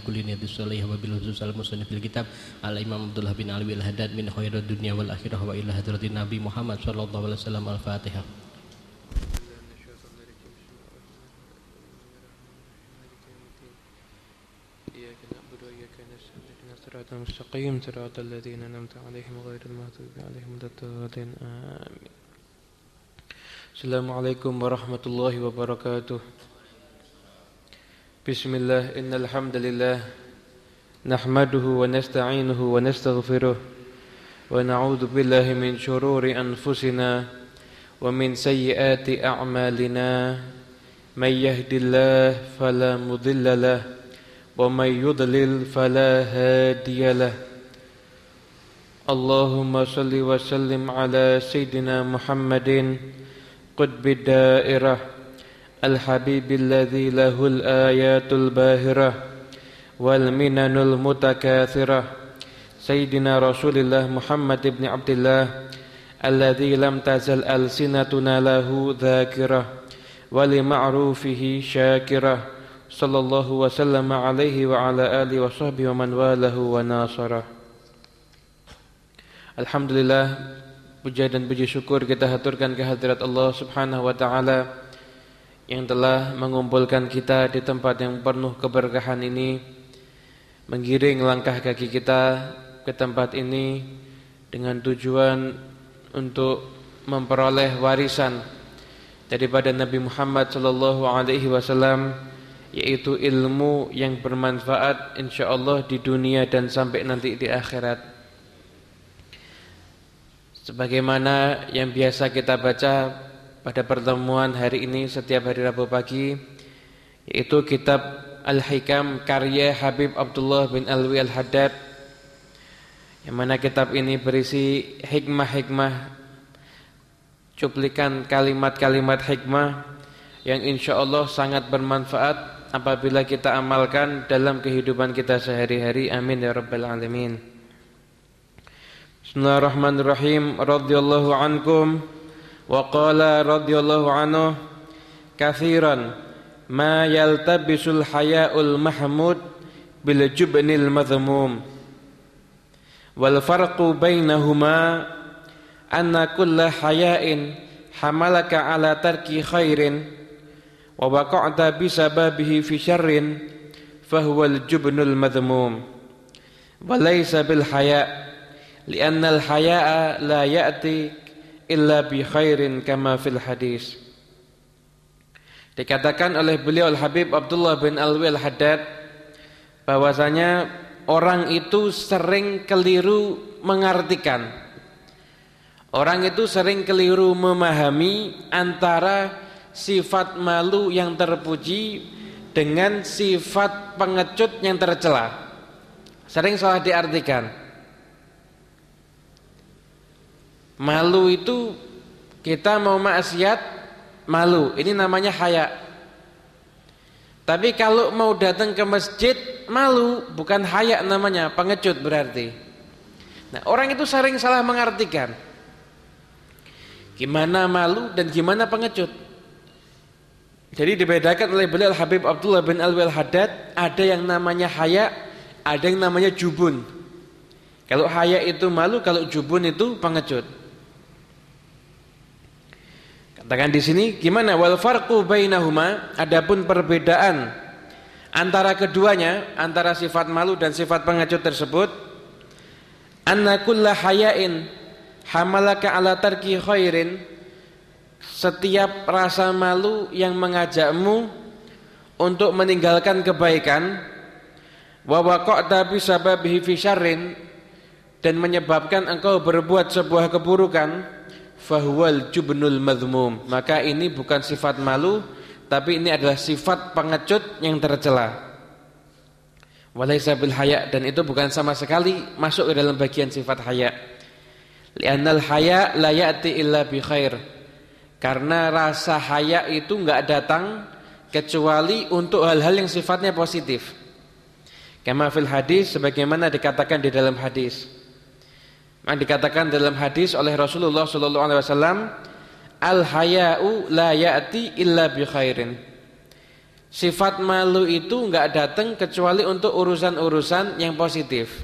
بأعمالهم على هدينها وعلى كل نية صالحة وبالخصوص المصنف في الكتاب على الإمام عبد الله بن علي الهداد من خير الدنيا والآخرة وإلى حضرة النبي محمد صلى الله عليه وسلم الفاتحة إياك نعبد وإياك نستعين اهدنا الصراط المستقيم صراط الذين أنعمت عليهم غير المغضوب عليهم ولا الضالين آمين السلام عليكم ورحمة الله وبركاته بسم الله إن الحمد لله نحمده ونستعينه ونستغفره ونعوذ بالله من شرور أنفسنا ومن سيئات أعمالنا من يهد الله فلا مضل له ومن يضلل فلا هادي له اللهم صل وسلم على سيدنا محمد قطب الدائرة الحبيب الذي له الآيات الباهرة والمنن المتكاثرة سيدنا رسول الله محمد بن عبد الله الذي لم تزل ألسنتنا له ذاكرة ولمعروفه شاكرة صلى الله وسلم عليه وعلى آله وصحبه ومن واله وناصره. Alhamdulillah puja dan puji syukur kita haturkan kehadirat Allah Subhanahu wa taala yang telah mengumpulkan kita di tempat yang penuh keberkahan ini menggiring langkah kaki kita ke tempat ini dengan tujuan untuk memperoleh warisan daripada Nabi Muhammad wasallam yaitu ilmu yang bermanfaat insyaallah di dunia dan sampai nanti di akhirat. Sebagaimana yang biasa kita baca pada pertemuan hari ini setiap hari Rabu pagi yaitu kitab Al-Hikam karya Habib Abdullah bin Alwi Al-Haddad yang mana kitab ini berisi hikmah-hikmah cuplikan kalimat-kalimat hikmah yang insya Allah sangat bermanfaat apabila kita amalkan dalam kehidupan kita sehari-hari. Amin ya rabbal alamin. Bismillahirrahmanirrahim. Radhiyallahu ankum wa qala radhiyallahu anhu kathiran ma yaltabisul haya'ul mahmud bil jubnil madhmum wal farqu bainahuma anna kulla haya'in hamalaka ala tarki khairin wa waqa'ta bisababihi fi syarrin fahuwa al jubnul madhmum wa laysa illa bi khairin kama fil hadis. Dikatakan oleh beliau Al-Habib Abdullah bin Alwi Al-Haddad bahwasanya orang itu sering keliru mengartikan. Orang itu sering keliru memahami antara sifat malu yang terpuji dengan sifat pengecut yang tercela. Sering salah diartikan Malu itu kita mau maksiat malu. Ini namanya haya. Tapi kalau mau datang ke masjid malu, bukan haya namanya, pengecut berarti. Nah, orang itu sering salah mengartikan. Gimana malu dan gimana pengecut. Jadi dibedakan oleh beliau Habib Abdullah bin Alwi Al-Haddad, ada yang namanya haya, ada yang namanya jubun. Kalau haya itu malu, kalau jubun itu pengecut. Katakan di sini gimana? Wal farqu bainahuma adapun perbedaan antara keduanya antara sifat malu dan sifat pengecut tersebut anna kulla hayain hamalaka ala tarki khairin setiap rasa malu yang mengajakmu untuk meninggalkan kebaikan wa waqa'ta bi sababihi fi syarrin dan menyebabkan engkau berbuat sebuah keburukan fahuwal jubnul madhmum. Maka ini bukan sifat malu tapi ini adalah sifat pengecut yang tercela. Walaysa bil haya dan itu bukan sama sekali masuk ke dalam bagian sifat haya. Li'annal haya la ya'ti illa bi khair. Karena rasa haya itu enggak datang kecuali untuk hal-hal yang sifatnya positif. Kama fil hadis sebagaimana dikatakan di dalam hadis yang dikatakan dalam hadis oleh Rasulullah sallallahu alaihi wasallam al haya'u la ya'ti illa bi khairin Sifat malu itu nggak datang kecuali untuk urusan-urusan yang positif.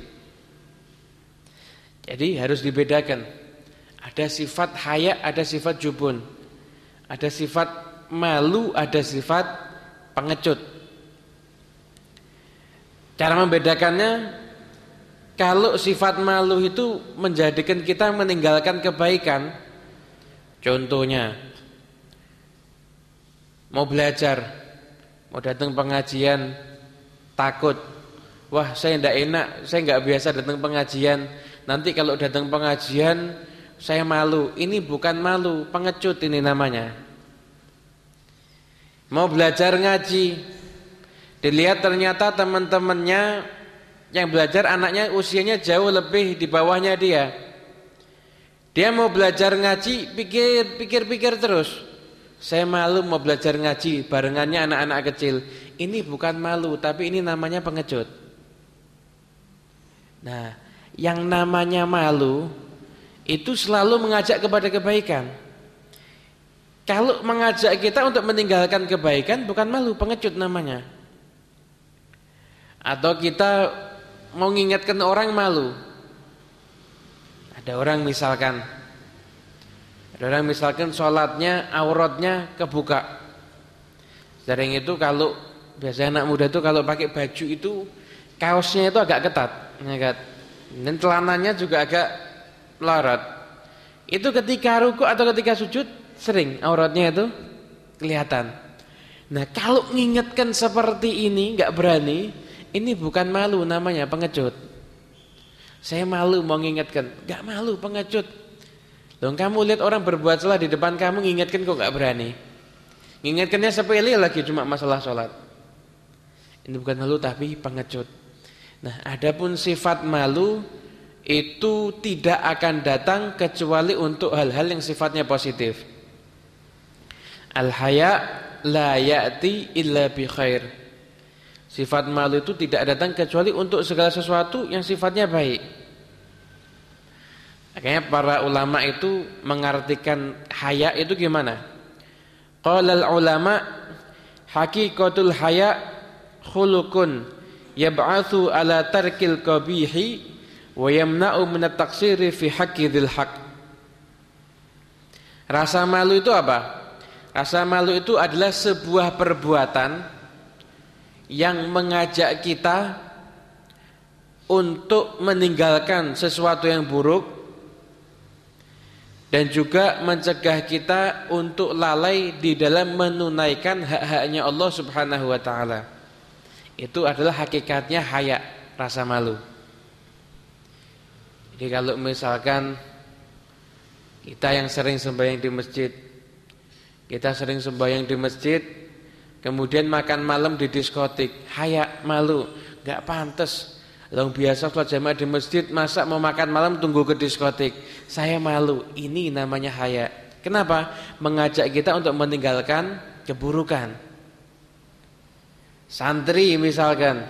Jadi harus dibedakan. Ada sifat haya, ada sifat jubun. Ada sifat malu, ada sifat pengecut. Cara membedakannya kalau sifat malu itu menjadikan kita meninggalkan kebaikan. Contohnya mau belajar mau datang pengajian takut wah saya tidak enak saya nggak biasa datang pengajian nanti kalau datang pengajian saya malu ini bukan malu pengecut ini namanya mau belajar ngaji dilihat ternyata teman-temannya yang belajar anaknya usianya jauh lebih di bawahnya dia dia mau belajar ngaji pikir pikir pikir terus saya malu mau belajar ngaji barengannya anak-anak kecil. Ini bukan malu, tapi ini namanya pengecut. Nah, yang namanya malu itu selalu mengajak kepada kebaikan. Kalau mengajak kita untuk meninggalkan kebaikan bukan malu, pengecut namanya. Atau kita mau mengingatkan orang malu. Ada orang misalkan ada orang misalkan sholatnya auratnya kebuka. Sering itu kalau biasanya anak muda itu kalau pakai baju itu kaosnya itu agak ketat, ya kan? Dan celananya juga agak melorot. Itu ketika ruku atau ketika sujud sering auratnya itu kelihatan. Nah kalau mengingatkan seperti ini nggak berani, ini bukan malu namanya pengecut. Saya malu mau mengingatkan, nggak malu pengecut. Loh, kamu lihat orang berbuat salah di depan kamu ngingetkan kok nggak berani. Ngingetkannya sepele lagi cuma masalah sholat. Ini bukan malu tapi pengecut. Nah, adapun sifat malu itu tidak akan datang kecuali untuk hal-hal yang sifatnya positif. Al-haya la ya'ti illa bi khair. Sifat malu itu tidak datang kecuali untuk segala sesuatu yang sifatnya baik. Makanya para ulama itu mengartikan haya itu gimana? Qala ulama haqiqatul haya khuluqun yab'atsu ala tarkil qabihi wa yamna'u min at-taqsiri fi haqqi dzil haqq. Rasa malu itu apa? Rasa malu itu adalah sebuah perbuatan yang mengajak kita untuk meninggalkan sesuatu yang buruk dan juga mencegah kita untuk lalai di dalam menunaikan hak-haknya Allah Subhanahu wa taala. Itu adalah hakikatnya haya, rasa malu. Jadi kalau misalkan kita yang sering sembahyang di masjid, kita sering sembahyang di masjid, kemudian makan malam di diskotik, haya, malu, enggak pantas Long biasa sholat jamaah di masjid, masa mau makan malam tunggu ke diskotik. Saya malu. Ini namanya haya. Kenapa? Mengajak kita untuk meninggalkan keburukan. Santri misalkan,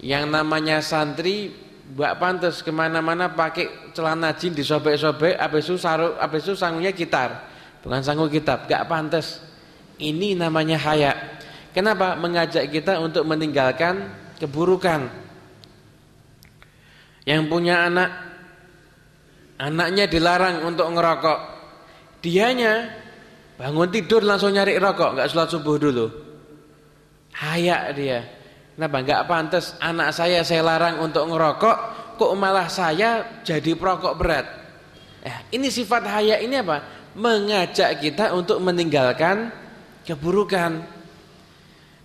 yang namanya santri, buat pantas ke mana-mana pakai celana jin disobek-sobek, habis itu saru, habis itu sanggungnya gitar, bukan sanggup kitab, gak pantas. Ini namanya haya. Kenapa? Mengajak kita untuk meninggalkan keburukan. Yang punya anak Anaknya dilarang untuk ngerokok Dianya Bangun tidur langsung nyari rokok Gak sholat subuh dulu Hayak dia Kenapa? Gak pantas anak saya saya larang untuk ngerokok Kok malah saya jadi perokok berat eh, Ini sifat hayak ini apa? Mengajak kita untuk meninggalkan Keburukan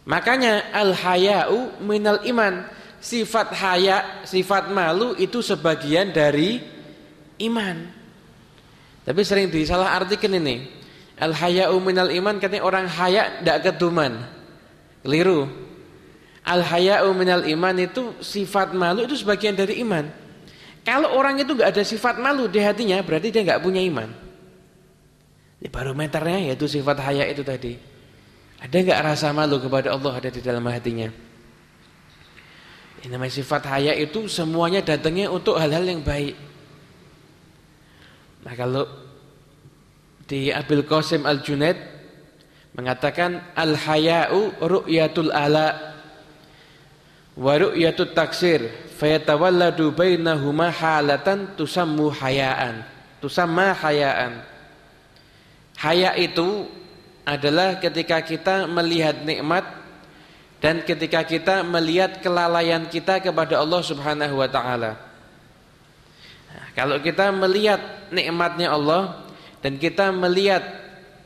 Makanya Al-haya'u minal iman sifat haya, sifat malu itu sebagian dari iman. Tapi sering disalah artikan ini. Al haya'u minal iman katanya orang haya tidak keduman. Keliru. Al haya'u minal iman itu sifat malu itu sebagian dari iman. Kalau orang itu nggak ada sifat malu di hatinya berarti dia nggak punya iman. Di barometernya yaitu sifat haya itu tadi. Ada nggak rasa malu kepada Allah ada di dalam hatinya? Ini namanya sifat haya itu semuanya datangnya untuk hal-hal yang baik. Nah kalau di Abil Qasim Al-Junaid mengatakan al-haya'u ru'yatul ala wa ru'yatut taksir fayatawalladu bainahuma halatan tusammu hayaan tusamma hayaan haya itu adalah ketika kita melihat nikmat dan ketika kita melihat kelalaian kita kepada Allah Subhanahu wa taala. Nah, kalau kita melihat nikmatnya Allah dan kita melihat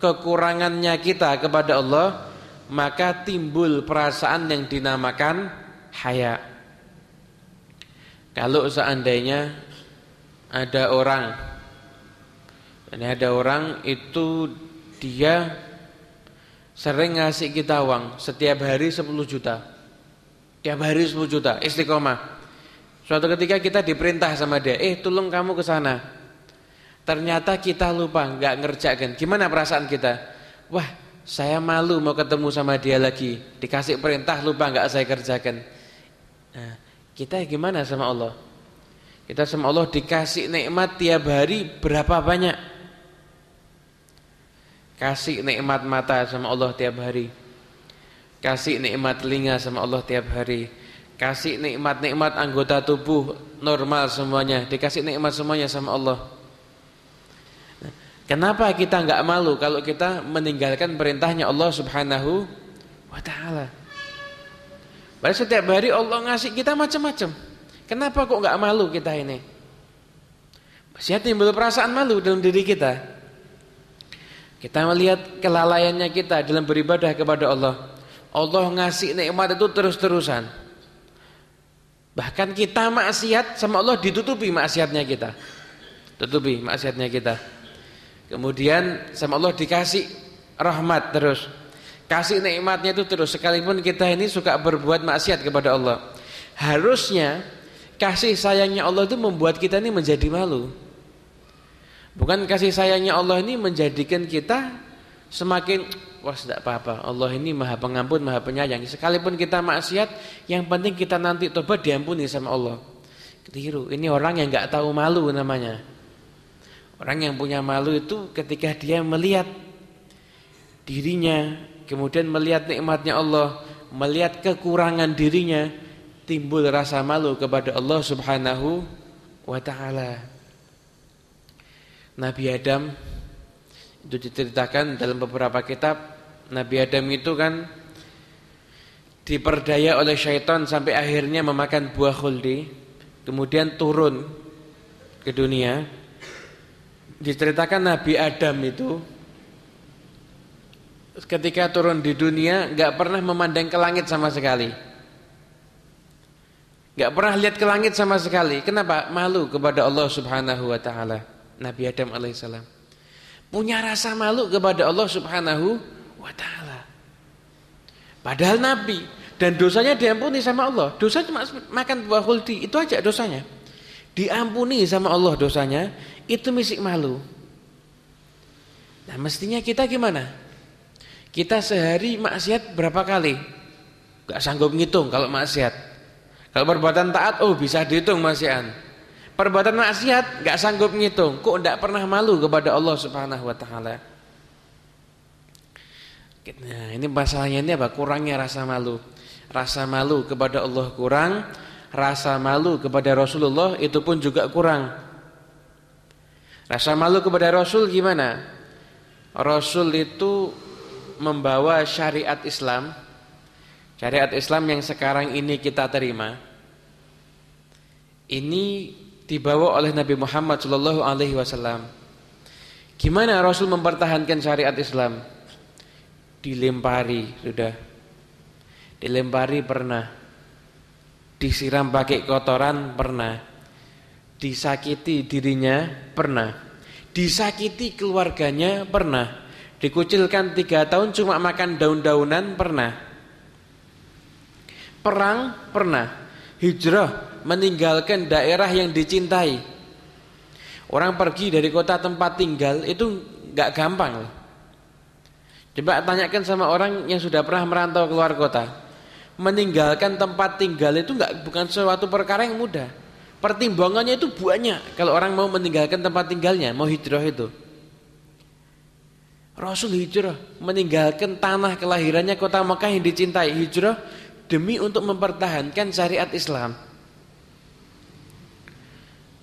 kekurangannya kita kepada Allah, maka timbul perasaan yang dinamakan haya. Kalau seandainya ada orang ini ada orang itu dia sering ngasih kita uang setiap hari 10 juta. Tiap hari 10 juta, istiqomah. Suatu ketika kita diperintah sama dia, "Eh, tolong kamu ke sana." Ternyata kita lupa, nggak ngerjakan. Gimana perasaan kita? Wah, saya malu mau ketemu sama dia lagi. Dikasih perintah lupa nggak saya kerjakan. Nah, kita gimana sama Allah? Kita sama Allah dikasih nikmat tiap hari berapa banyak? Kasih nikmat mata sama Allah tiap hari. Kasih nikmat telinga sama Allah tiap hari. Kasih nikmat-nikmat anggota tubuh normal semuanya. Dikasih nikmat semuanya sama Allah. Nah, kenapa kita enggak malu kalau kita meninggalkan perintahnya Allah Subhanahu wa taala? Padahal setiap hari Allah ngasih kita macam-macam. Kenapa kok enggak malu kita ini? Masih timbul perasaan malu dalam diri kita. Kita melihat kelalaiannya kita dalam beribadah kepada Allah. Allah ngasih nikmat itu terus-terusan. Bahkan kita maksiat sama Allah ditutupi maksiatnya kita. Tutupi maksiatnya kita. Kemudian sama Allah dikasih rahmat terus. Kasih nikmatnya itu terus sekalipun kita ini suka berbuat maksiat kepada Allah. Harusnya kasih sayangnya Allah itu membuat kita ini menjadi malu. Bukan kasih sayangnya Allah ini menjadikan kita semakin wah tidak apa-apa. Allah ini Maha Pengampun, Maha Penyayang. Sekalipun kita maksiat, yang penting kita nanti tobat diampuni sama Allah. Keliru. Ini orang yang nggak tahu malu namanya. Orang yang punya malu itu ketika dia melihat dirinya, kemudian melihat nikmatnya Allah, melihat kekurangan dirinya, timbul rasa malu kepada Allah Subhanahu wa taala. Nabi Adam. Itu diceritakan dalam beberapa kitab. Nabi Adam itu kan diperdaya oleh syaitan sampai akhirnya memakan buah khuldi kemudian turun ke dunia. Diceritakan Nabi Adam itu ketika turun di dunia nggak pernah memandang ke langit sama sekali. Nggak pernah lihat ke langit sama sekali. Kenapa? Malu kepada Allah Subhanahu wa taala Nabi Adam alaihissalam punya rasa malu kepada Allah Subhanahu wa taala. Padahal nabi dan dosanya diampuni sama Allah. Dosa cuma makan buah khuldi, itu aja dosanya. Diampuni sama Allah dosanya, itu misik malu. Nah, mestinya kita gimana? Kita sehari maksiat berapa kali? Gak sanggup ngitung kalau maksiat. Kalau perbuatan taat, oh bisa dihitung maksiat perbuatan maksiat nggak sanggup ngitung, kok nggak pernah malu kepada Allah Subhanahu wa taala. Nah, ini masalahnya ini apa? Kurangnya rasa malu. Rasa malu kepada Allah kurang, rasa malu kepada Rasulullah itu pun juga kurang. Rasa malu kepada Rasul gimana? Rasul itu membawa syariat Islam. Syariat Islam yang sekarang ini kita terima. Ini dibawa oleh Nabi Muhammad sallallahu alaihi wasallam. Gimana Rasul mempertahankan syariat Islam? Dilempari sudah. Dilempari pernah. Disiram pakai kotoran pernah. Disakiti dirinya pernah. Disakiti keluarganya pernah. Dikucilkan tiga tahun cuma makan daun-daunan pernah. Perang pernah. Hijrah meninggalkan daerah yang dicintai. Orang pergi dari kota tempat tinggal itu nggak gampang. Coba tanyakan sama orang yang sudah pernah merantau keluar kota. Meninggalkan tempat tinggal itu nggak bukan suatu perkara yang mudah. Pertimbangannya itu banyak kalau orang mau meninggalkan tempat tinggalnya, mau hijrah itu. Rasul hijrah meninggalkan tanah kelahirannya kota Mekah yang dicintai hijrah demi untuk mempertahankan syariat Islam.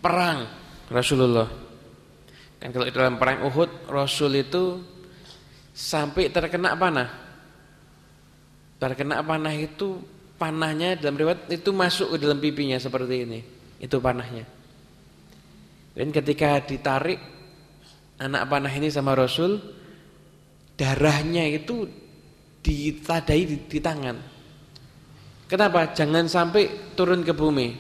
Perang Rasulullah. Kan kalau dalam perang Uhud Rasul itu sampai terkena panah. Terkena panah itu panahnya dalam riwayat itu masuk ke dalam pipinya seperti ini. Itu panahnya. Dan ketika ditarik anak panah ini sama Rasul, darahnya itu ditadai di, di tangan. Kenapa? Jangan sampai turun ke bumi.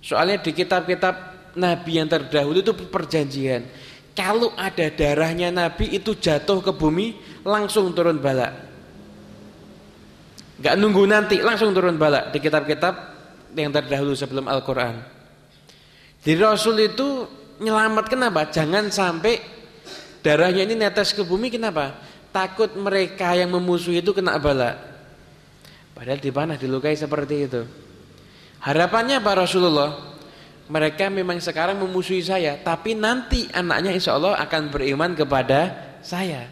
Soalnya di kitab-kitab Nabi yang terdahulu itu perjanjian. Kalau ada darahnya Nabi itu jatuh ke bumi langsung turun balak. Gak nunggu nanti langsung turun balak di kitab-kitab yang terdahulu sebelum Al-Quran. Jadi Rasul itu nyelamatkan apa? Jangan sampai darahnya ini netes ke bumi kenapa? Takut mereka yang memusuhi itu kena balak. Padahal di panah dilukai seperti itu. Harapannya Pak Rasulullah, mereka memang sekarang memusuhi saya, tapi nanti anaknya insya Allah akan beriman kepada saya.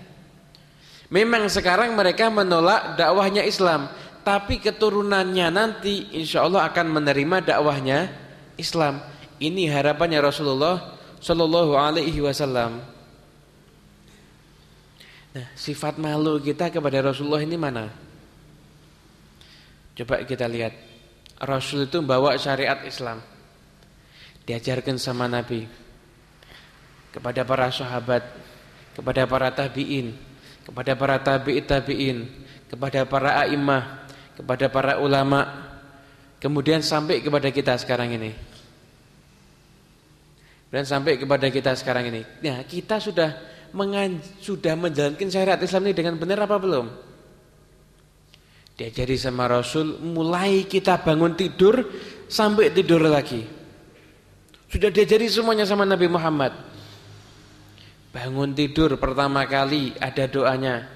Memang sekarang mereka menolak dakwahnya Islam, tapi keturunannya nanti insya Allah akan menerima dakwahnya Islam. Ini harapannya Rasulullah Shallallahu Alaihi Wasallam. Nah, sifat malu kita kepada Rasulullah ini mana? Coba kita lihat. Rasul itu membawa syariat Islam. Diajarkan sama Nabi. Kepada para sahabat, kepada para tabi'in, kepada para tabi'it tabi'in, kepada para a'imah, kepada para ulama, kemudian sampai kepada kita sekarang ini. Dan sampai kepada kita sekarang ini. Nah, kita sudah sudah menjalankan syariat Islam ini dengan benar apa belum? Diajari sama Rasul mulai kita bangun tidur sampai tidur lagi. Sudah diajari semuanya sama Nabi Muhammad. Bangun tidur pertama kali ada doanya.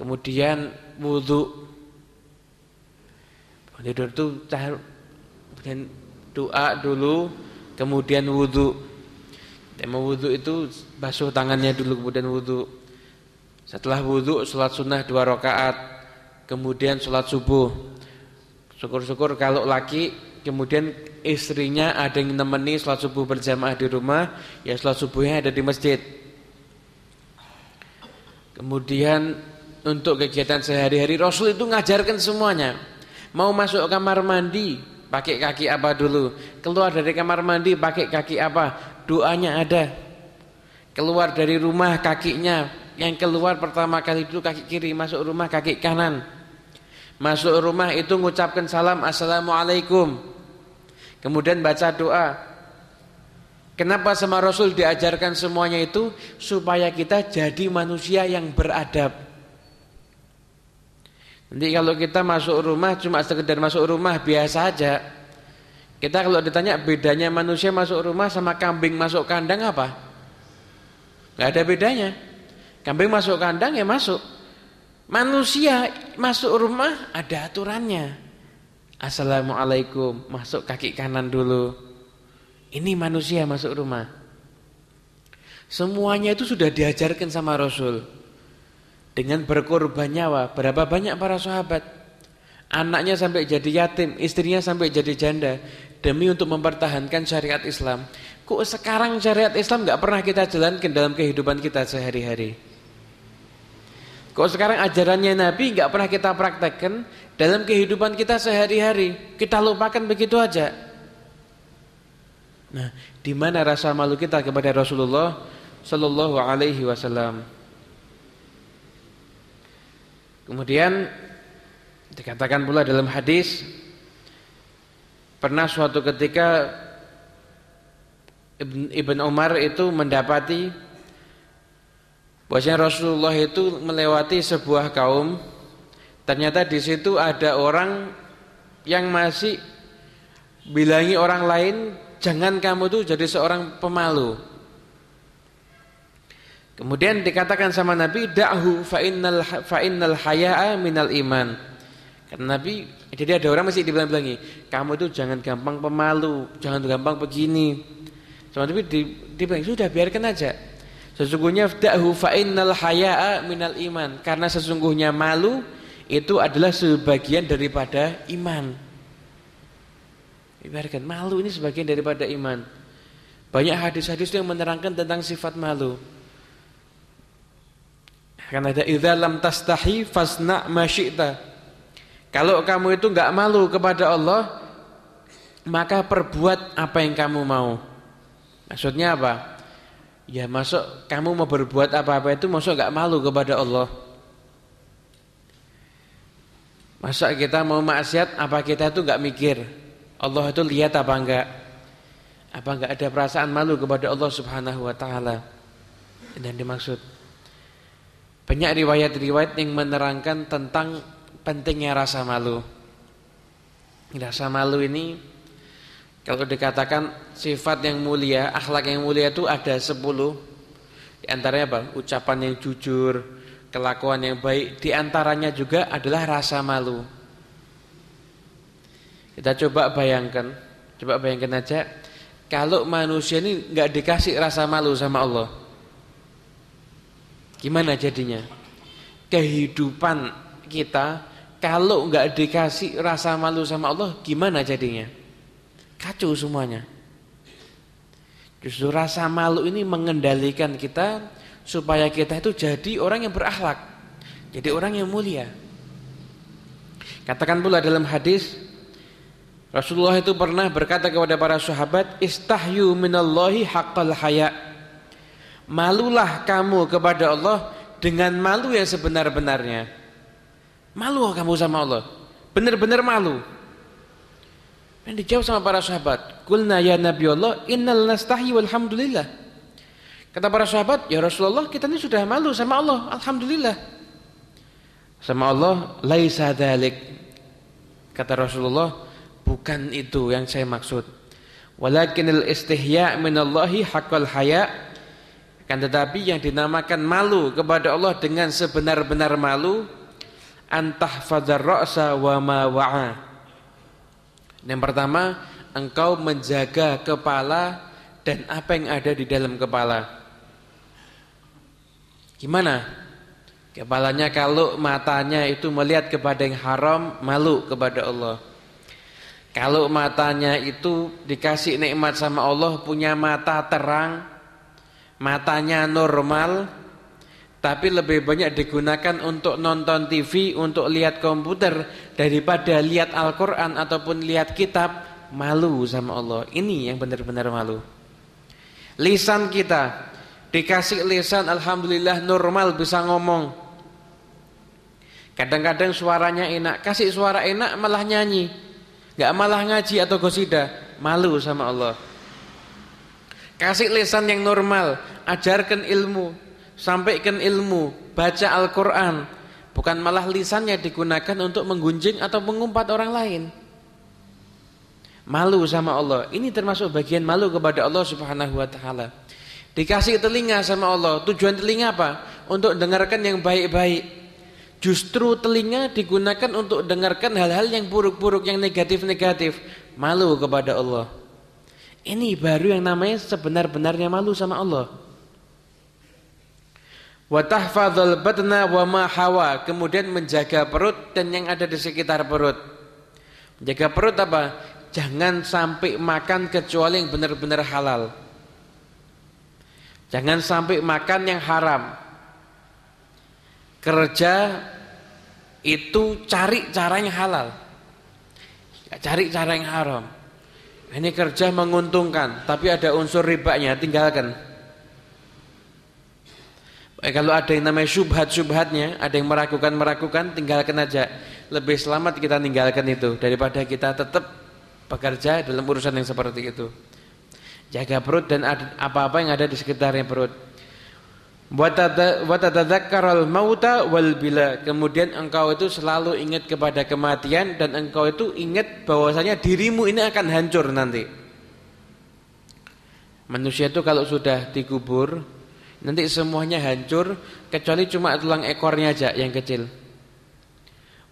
Kemudian wudhu. Bangun tidur itu kemudian doa dulu, kemudian wudhu. Tema wudhu itu basuh tangannya dulu kemudian wudhu. Setelah wudhu sholat sunnah dua rakaat kemudian sholat subuh. Syukur-syukur kalau laki kemudian istrinya ada yang nemeni sholat subuh berjamaah di rumah, ya sholat subuhnya ada di masjid. Kemudian untuk kegiatan sehari-hari Rasul itu ngajarkan semuanya. Mau masuk kamar mandi, pakai kaki apa dulu? Keluar dari kamar mandi pakai kaki apa? Doanya ada. Keluar dari rumah kakinya yang keluar pertama kali dulu kaki kiri, masuk rumah kaki kanan. Masuk rumah itu mengucapkan salam Assalamualaikum. Kemudian baca doa. Kenapa sama Rasul diajarkan semuanya itu? Supaya kita jadi manusia yang beradab. Nanti kalau kita masuk rumah cuma sekedar masuk rumah biasa aja. Kita kalau ditanya bedanya manusia masuk rumah sama kambing masuk kandang apa? Gak ada bedanya. Kambing masuk kandang ya masuk. Manusia masuk rumah ada aturannya. Assalamualaikum, masuk kaki kanan dulu. Ini manusia masuk rumah. Semuanya itu sudah diajarkan sama Rasul. Dengan berkorban nyawa, berapa banyak para sahabat. Anaknya sampai jadi yatim, istrinya sampai jadi janda demi untuk mempertahankan syariat Islam. Kok sekarang syariat Islam nggak pernah kita jalankan dalam kehidupan kita sehari-hari? Kok sekarang ajarannya Nabi nggak pernah kita praktekkan dalam kehidupan kita sehari-hari. Kita lupakan begitu aja. Nah, di mana rasa malu kita kepada Rasulullah Sallallahu Alaihi Wasallam? Kemudian dikatakan pula dalam hadis pernah suatu ketika Ibn Umar itu mendapati Bahwasanya Rasulullah itu melewati sebuah kaum, ternyata di situ ada orang yang masih bilangi orang lain, jangan kamu tuh jadi seorang pemalu. Kemudian dikatakan sama Nabi, da'hu fa innal fa innal haya'a minal iman. Kata Nabi, jadi ada orang masih dibilang-bilangi, kamu tuh jangan gampang pemalu, jangan gampang begini. Sama Nabi dibilang, sudah biarkan aja. Sesungguhnya da'hu fa innal haya'a minal iman. Karena sesungguhnya malu itu adalah sebagian daripada iman. Ibaratkan malu ini sebagian daripada iman. Banyak hadis-hadis yang menerangkan tentang sifat malu. Karena ada idza lam tastahi fasna ma Kalau kamu itu enggak malu kepada Allah, maka perbuat apa yang kamu mau. Maksudnya apa? Ya masuk kamu mau berbuat apa-apa itu masuk gak malu kepada Allah. Masa kita mau maksiat apa kita itu gak mikir? Allah itu lihat apa enggak Apa enggak ada perasaan malu kepada Allah subhanahu wa ta'ala? Dan dimaksud Banyak riwayat-riwayat yang menerangkan tentang pentingnya rasa malu. Rasa malu ini kalau dikatakan sifat yang mulia, akhlak yang mulia itu ada sepuluh. Di antaranya apa? Ucapan yang jujur, kelakuan yang baik. Di antaranya juga adalah rasa malu. Kita coba bayangkan, coba bayangkan aja, kalau manusia ini nggak dikasih rasa malu sama Allah, gimana jadinya? Kehidupan kita kalau nggak dikasih rasa malu sama Allah, gimana jadinya? Kacau semuanya. Justru rasa malu ini mengendalikan kita supaya kita itu jadi orang yang berakhlak, jadi orang yang mulia. Katakan pula dalam hadis Rasulullah itu pernah berkata kepada para sahabat, "Istahyu minallahi haqqal haya." Malulah kamu kepada Allah dengan malu yang sebenar-benarnya. Malu kamu sama Allah. Benar-benar malu. Dan dijawab sama para sahabat, "Qulna ya Nabi Allah, innal nastahi walhamdulillah." Kata para sahabat, "Ya Rasulullah, kita ini sudah malu sama Allah, alhamdulillah." Sama Allah, "Laisa dzalik." Kata Rasulullah, "Bukan itu yang saya maksud. Walakinil istihya minallahi haqqal haya." Kan tetapi yang dinamakan malu kepada Allah dengan sebenar-benar malu, antahfadzar ra'sa wa ma wa'a yang pertama, engkau menjaga kepala dan apa yang ada di dalam kepala. Gimana? Kepalanya kalau matanya itu melihat kepada yang haram, malu kepada Allah. Kalau matanya itu dikasih nikmat sama Allah, punya mata terang, matanya normal, tapi lebih banyak digunakan untuk nonton TV, untuk lihat komputer daripada lihat Al-Qur'an ataupun lihat kitab, malu sama Allah. Ini yang benar-benar malu. Lisan kita dikasih lisan alhamdulillah normal bisa ngomong. Kadang-kadang suaranya enak, kasih suara enak malah nyanyi. Enggak malah ngaji atau gosida, malu sama Allah. Kasih lisan yang normal, ajarkan ilmu, sampaikan ilmu, baca Al-Quran, bukan malah lisannya digunakan untuk menggunjing atau mengumpat orang lain. Malu sama Allah. Ini termasuk bagian malu kepada Allah Subhanahu wa taala. Dikasih telinga sama Allah. Tujuan telinga apa? Untuk dengarkan yang baik-baik. Justru telinga digunakan untuk dengarkan hal-hal yang buruk-buruk, yang negatif-negatif. Malu kepada Allah. Ini baru yang namanya sebenar-benarnya malu sama Allah wa tahfadzul batna wa ma hawa. Kemudian menjaga perut dan yang ada di sekitar perut. Menjaga perut apa? Jangan sampai makan kecuali yang benar-benar halal. Jangan sampai makan yang haram. Kerja itu cari cara yang halal. Cari cara yang haram. Ini kerja menguntungkan tapi ada unsur ribanya tinggalkan Eh, kalau ada yang namanya syubhat-syubhatnya, ada yang meragukan-meragukan, tinggalkan aja. Lebih selamat kita tinggalkan itu daripada kita tetap bekerja dalam urusan yang seperti itu. Jaga perut dan apa-apa yang ada di sekitarnya perut. Watadzakkaral mauta wal bila. Kemudian engkau itu selalu ingat kepada kematian dan engkau itu ingat bahwasanya dirimu ini akan hancur nanti. Manusia itu kalau sudah dikubur Nanti semuanya hancur kecuali cuma tulang ekornya aja yang kecil.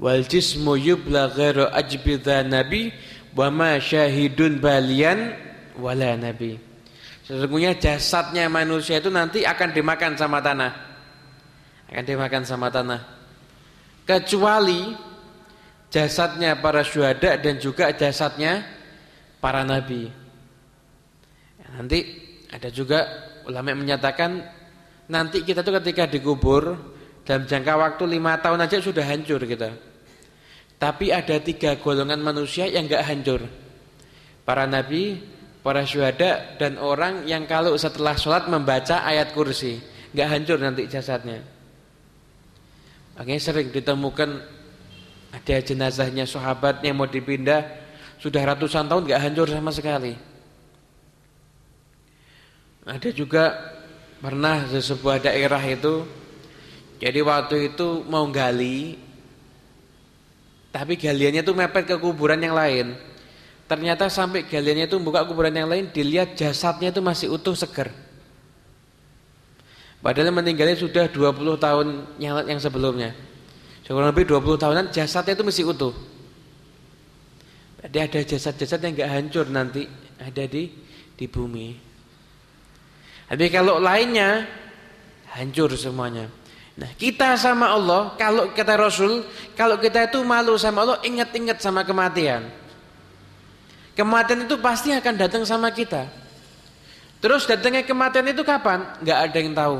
Wal jismu yubla ghairu ajbidha nabi wa ma syahidun balian wala nabi. Sesungguhnya jasadnya manusia itu nanti akan dimakan sama tanah. Akan dimakan sama tanah. Kecuali jasadnya para syuhada dan juga jasadnya para nabi. Nanti ada juga ulama yang menyatakan nanti kita tuh ketika dikubur dalam jangka waktu lima tahun aja sudah hancur kita. Tapi ada tiga golongan manusia yang gak hancur. Para nabi, para syuhada dan orang yang kalau setelah sholat membaca ayat kursi nggak hancur nanti jasadnya makanya sering ditemukan ada jenazahnya sahabat yang mau dipindah sudah ratusan tahun nggak hancur sama sekali ada juga pernah di sebuah daerah itu jadi waktu itu mau gali tapi galiannya itu mepet ke kuburan yang lain Ternyata sampai galiannya itu buka kuburan yang lain dilihat jasadnya itu masih utuh segar. Padahal meninggalnya sudah 20 tahun yang, yang sebelumnya. Kurang lebih 20 tahunan jasadnya itu masih utuh. Jadi ada jasad-jasad yang enggak hancur nanti ada di di bumi. Tapi kalau lainnya hancur semuanya. Nah, kita sama Allah, kalau kita Rasul, kalau kita itu malu sama Allah, ingat-ingat sama kematian. Kematian itu pasti akan datang sama kita. Terus datangnya kematian itu kapan? Gak ada yang tahu.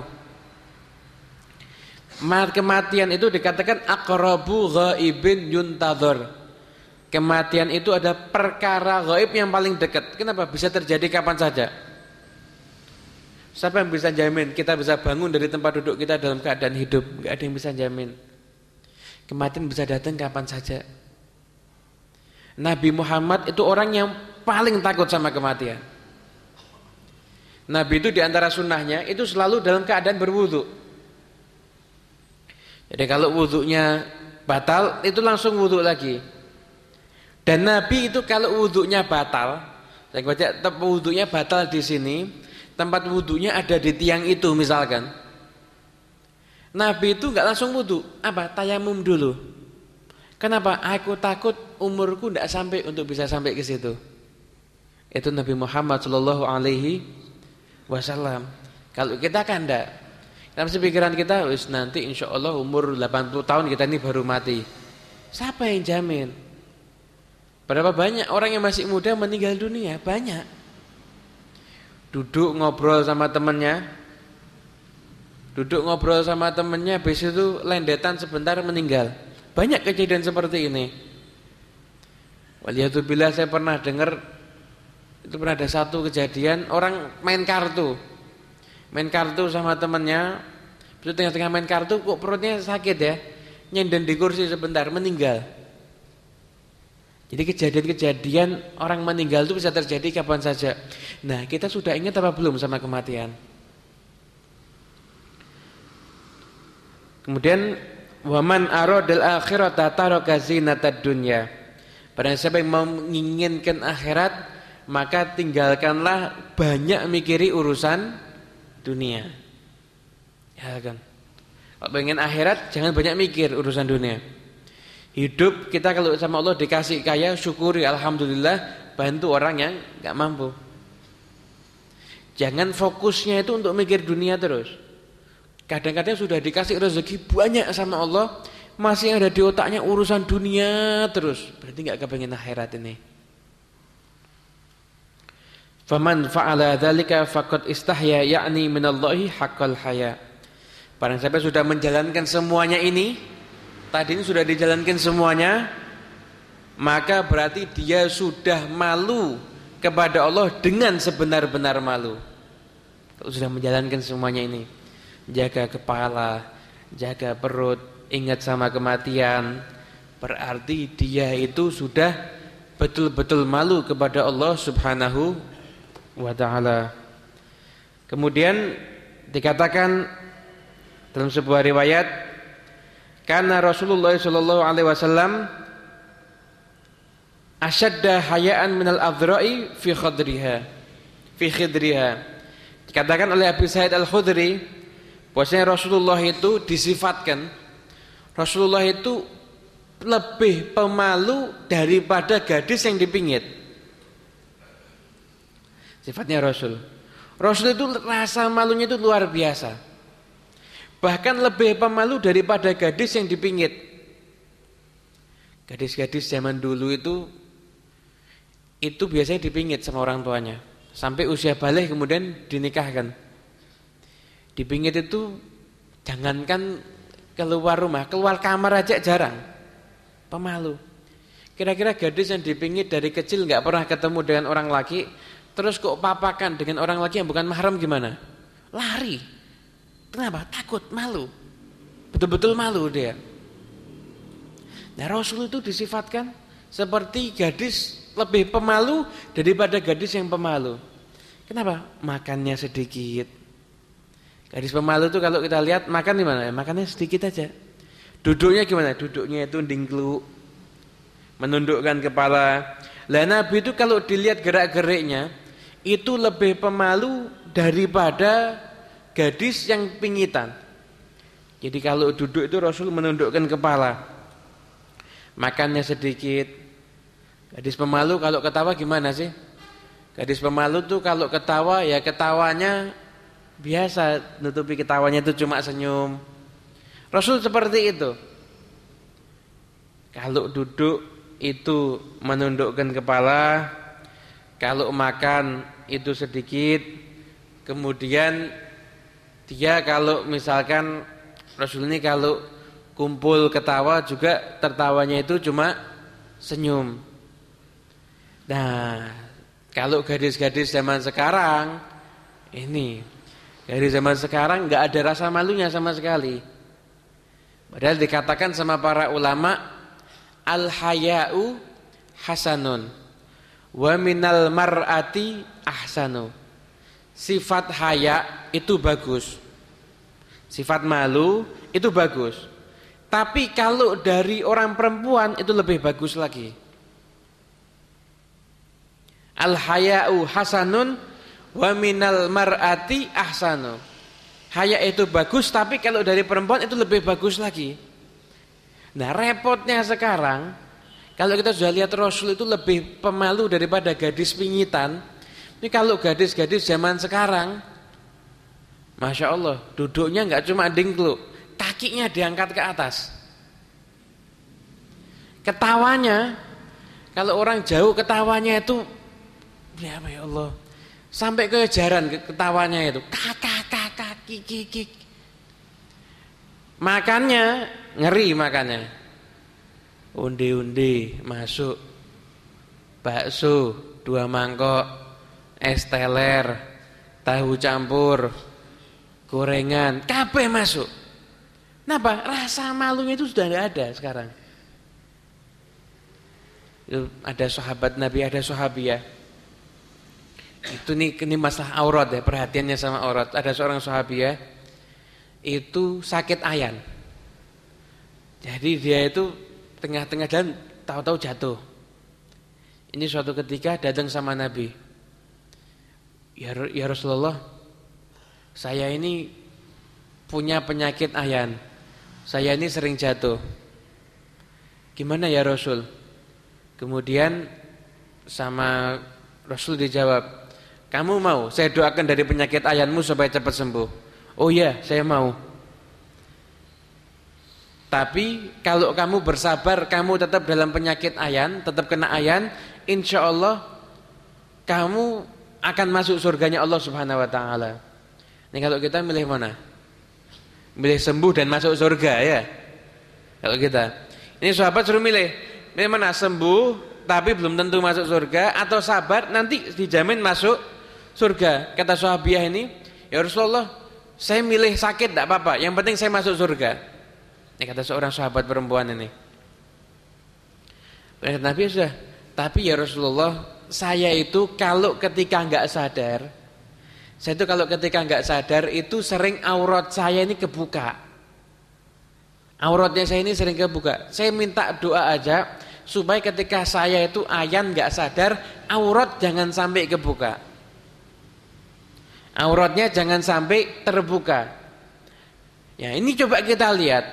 Kematian itu dikatakan akrabu ghaibin yuntadhar. Kematian itu ada perkara gaib yang paling dekat. Kenapa? Bisa terjadi kapan saja. Siapa yang bisa jamin kita bisa bangun dari tempat duduk kita dalam keadaan hidup? Gak ada yang bisa jamin. Kematian bisa datang kapan saja. Nabi Muhammad itu orang yang paling takut sama kematian. Nabi itu di antara sunnahnya itu selalu dalam keadaan berwudu. Jadi kalau wudhunya batal itu langsung wudhu lagi. Dan Nabi itu kalau wudhunya batal, saya baca wudhunya batal di sini, tempat wudhunya ada di tiang itu misalkan. Nabi itu nggak langsung wudhu, apa? Tayamum dulu. Kenapa? Aku takut umurku tidak sampai untuk bisa sampai ke situ. Itu Nabi Muhammad Shallallahu Alaihi Wasallam. Kalau kita kan tidak. Dalam pikiran kita, nanti insya Allah umur 80 tahun kita ini baru mati. Siapa yang jamin? Berapa banyak orang yang masih muda meninggal dunia? Banyak. Duduk ngobrol sama temannya. Duduk ngobrol sama temannya, habis itu lendetan sebentar meninggal. Banyak kejadian seperti ini. Waliyatubillah saya pernah dengar itu pernah ada satu kejadian orang main kartu. Main kartu sama temannya, itu tengah-tengah main kartu kok perutnya sakit ya. Nyenden di kursi sebentar meninggal. Jadi kejadian-kejadian orang meninggal itu bisa terjadi kapan saja. Nah, kita sudah ingat apa belum sama kematian? Kemudian Waman aradal akhirata taraka zinatad dunya. Pada siapa yang menginginkan akhirat, maka tinggalkanlah banyak mikiri urusan dunia. Ya kan? Kalau ingin akhirat, jangan banyak mikir urusan dunia. Hidup kita kalau sama Allah dikasih kaya, syukuri alhamdulillah, bantu orang yang nggak mampu. Jangan fokusnya itu untuk mikir dunia terus. Kadang-kadang sudah dikasih rezeki banyak sama Allah, masih ada di otaknya urusan dunia terus. Berarti nggak kepengen akhirat ini. Faman fa'ala dzalika faqad istahya ya'ni minallahi haqqal haya. Barang siapa sudah menjalankan semuanya ini, tadi ini sudah dijalankan semuanya, maka berarti dia sudah malu kepada Allah dengan sebenar-benar malu. Kalau sudah menjalankan semuanya ini jaga kepala, jaga perut, ingat sama kematian, berarti dia itu sudah betul-betul malu kepada Allah Subhanahu wa taala. Kemudian dikatakan dalam sebuah riwayat karena Rasulullah sallallahu alaihi wasallam asyadda hayaan minal adhra'i fi khadriha fi khidriha dikatakan oleh Abu Sa'id Al-Khudri Bahwasanya Rasulullah itu disifatkan Rasulullah itu lebih pemalu daripada gadis yang dipingit. Sifatnya Rasul. Rasul itu rasa malunya itu luar biasa. Bahkan lebih pemalu daripada gadis yang dipingit. Gadis-gadis zaman dulu itu itu biasanya dipingit sama orang tuanya. Sampai usia balik kemudian dinikahkan. Dipingit itu jangankan keluar rumah, keluar kamar aja jarang. Pemalu. Kira-kira gadis yang dipingit dari kecil nggak pernah ketemu dengan orang laki, Terus kok papakan dengan orang lagi yang bukan mahram gimana? Lari. Kenapa? Takut, malu. Betul-betul malu dia. Nah Rasul itu disifatkan seperti gadis lebih pemalu daripada gadis yang pemalu. Kenapa? Makannya sedikit. Gadis pemalu itu kalau kita lihat makan di mana? Makannya sedikit aja. Duduknya gimana? Duduknya itu dingkluk. Menundukkan kepala. Lah Nabi itu kalau dilihat gerak-geriknya itu lebih pemalu daripada gadis yang pingitan. Jadi kalau duduk itu Rasul menundukkan kepala. Makannya sedikit. Gadis pemalu kalau ketawa gimana sih? Gadis pemalu tuh kalau ketawa ya ketawanya biasa, nutupi ketawanya itu cuma senyum. Rasul seperti itu. Kalau duduk itu menundukkan kepala, kalau makan itu sedikit kemudian dia kalau misalkan Rasul ini kalau kumpul ketawa juga tertawanya itu cuma senyum nah kalau gadis-gadis zaman sekarang ini gadis zaman sekarang nggak ada rasa malunya sama sekali padahal dikatakan sama para ulama al hayau hasanun Wa minal mar'ati ahsanu. Sifat haya itu bagus. Sifat malu itu bagus. Tapi kalau dari orang perempuan itu lebih bagus lagi. Al haya'u hasanun wa minal mar'ati ahsanu. Haya itu bagus tapi kalau dari perempuan itu lebih bagus lagi. Nah, repotnya sekarang kalau kita sudah lihat Rasul itu lebih pemalu daripada gadis pingitan. Ini kalau gadis-gadis zaman sekarang, masya Allah, duduknya nggak cuma dingkluk, kakinya diangkat ke atas. Ketawanya, kalau orang jauh ketawanya itu, ya Allah, sampai ke jaran ketawanya itu, kakak kakak kiki kiki. Makannya ngeri makannya undi-undi masuk bakso dua mangkok es teler tahu campur gorengan. Kabeh masuk. Kenapa rasa malunya itu sudah tidak ada sekarang. Ada sahabat Nabi ada sahabiah itu nih ini masalah aurat ya perhatiannya sama aurat. Ada seorang sahabiah itu sakit ayan. Jadi dia itu tengah-tengah jalan tahu-tahu jatuh. Ini suatu ketika datang sama Nabi. Ya, ya Rasulullah, saya ini punya penyakit ayan. Saya ini sering jatuh. Gimana ya Rasul? Kemudian sama Rasul dijawab, "Kamu mau saya doakan dari penyakit ayanmu supaya cepat sembuh?" "Oh iya, saya mau." Tapi kalau kamu bersabar, kamu tetap dalam penyakit ayan, tetap kena ayan, insya Allah kamu akan masuk surganya Allah Subhanahu Wa Taala. Ini kalau kita milih mana? Milih sembuh dan masuk surga ya. Kalau kita, ini sahabat suruh milih, milih mana sembuh tapi belum tentu masuk surga atau sabar nanti dijamin masuk surga. Kata sahabiah ini, ya Rasulullah, saya milih sakit tidak apa-apa, yang penting saya masuk surga. Ini kata seorang sahabat perempuan ini. Nabi sudah, tapi ya Rasulullah, saya itu kalau ketika nggak sadar, saya itu kalau ketika nggak sadar itu sering aurat saya ini kebuka. Auratnya saya ini sering kebuka. Saya minta doa aja supaya ketika saya itu ayan nggak sadar, aurat jangan sampai kebuka. Auratnya jangan sampai terbuka. Ya, ini coba kita lihat.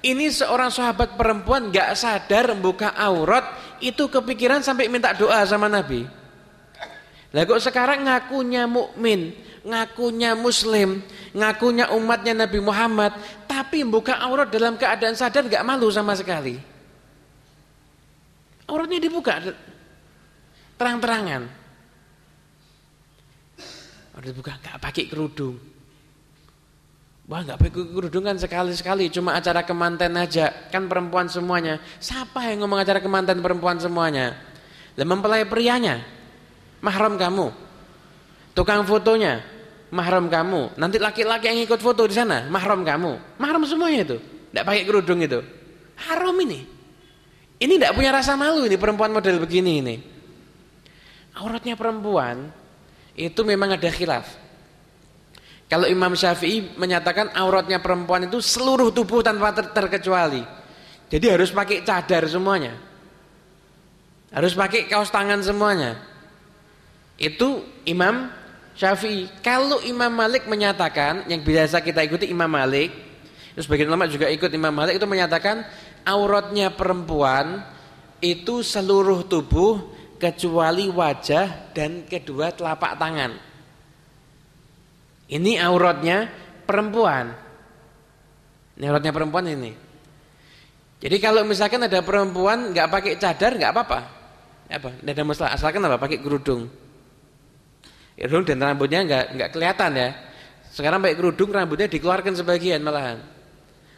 Ini seorang sahabat perempuan gak sadar membuka aurat itu kepikiran sampai minta doa sama Nabi. Lah kok sekarang ngakunya mukmin, ngakunya muslim, ngakunya umatnya Nabi Muhammad, tapi buka aurat dalam keadaan sadar nggak malu sama sekali. Auratnya dibuka terang-terangan. Aurat dibuka nggak pakai kerudung. Wah nggak pakai kerudung kan sekali-sekali cuma acara kemanten aja kan perempuan semuanya. Siapa yang ngomong acara kemanten perempuan semuanya? Dan mempelai prianya mahram kamu. Tukang fotonya mahram kamu. Nanti laki-laki yang ikut foto di sana mahram kamu. Mahram semuanya itu. Tidak pakai kerudung itu. Haram ini. Ini tidak punya rasa malu ini perempuan model begini ini. Auratnya perempuan itu memang ada khilaf. Kalau Imam Syafi'i menyatakan auratnya perempuan itu seluruh tubuh tanpa ter terkecuali. Jadi harus pakai cadar semuanya. Harus pakai kaos tangan semuanya. Itu Imam Syafi'i. Kalau Imam Malik menyatakan yang biasa kita ikuti Imam Malik, terus sebagian ulama juga ikut Imam Malik itu menyatakan auratnya perempuan itu seluruh tubuh kecuali wajah dan kedua telapak tangan. Ini auratnya perempuan. Ini auratnya perempuan ini. Jadi kalau misalkan ada perempuan nggak pakai cadar nggak apa-apa. Apa? Tidak ada masalah. Asalkan apa? Pakai kerudung kerudung dan rambutnya nggak nggak kelihatan ya. Sekarang pakai kerudung rambutnya dikeluarkan sebagian malahan.